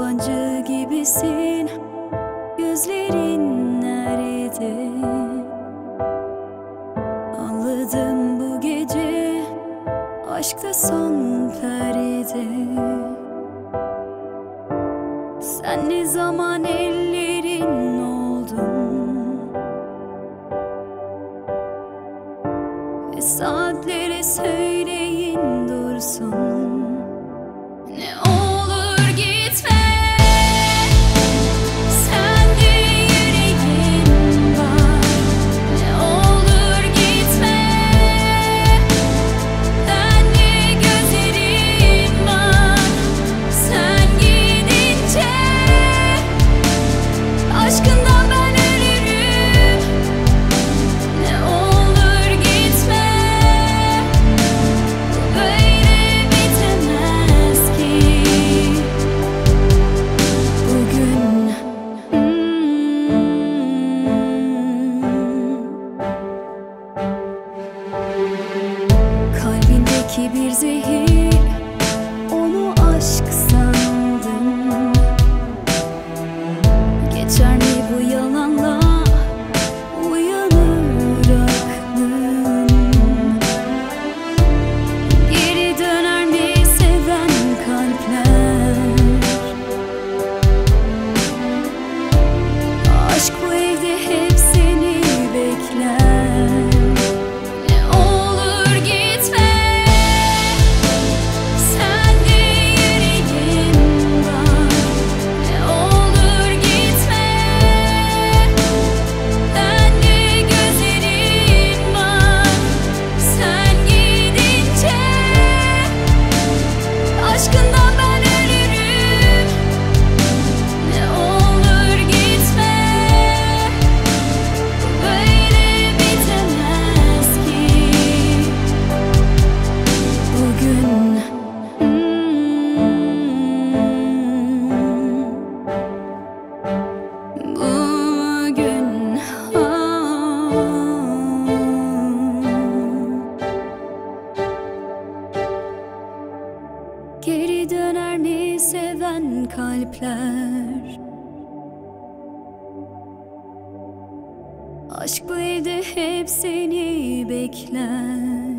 Yabancı gibisin. Gözlerin nerede? Anladım bu gece Aşkta son perde Sen ne zaman ellerin oldun? Ve saatlere söyleyin dursun. Belki bir zehir Döner mi seven kalpler? Aşk bu evde hep seni bekler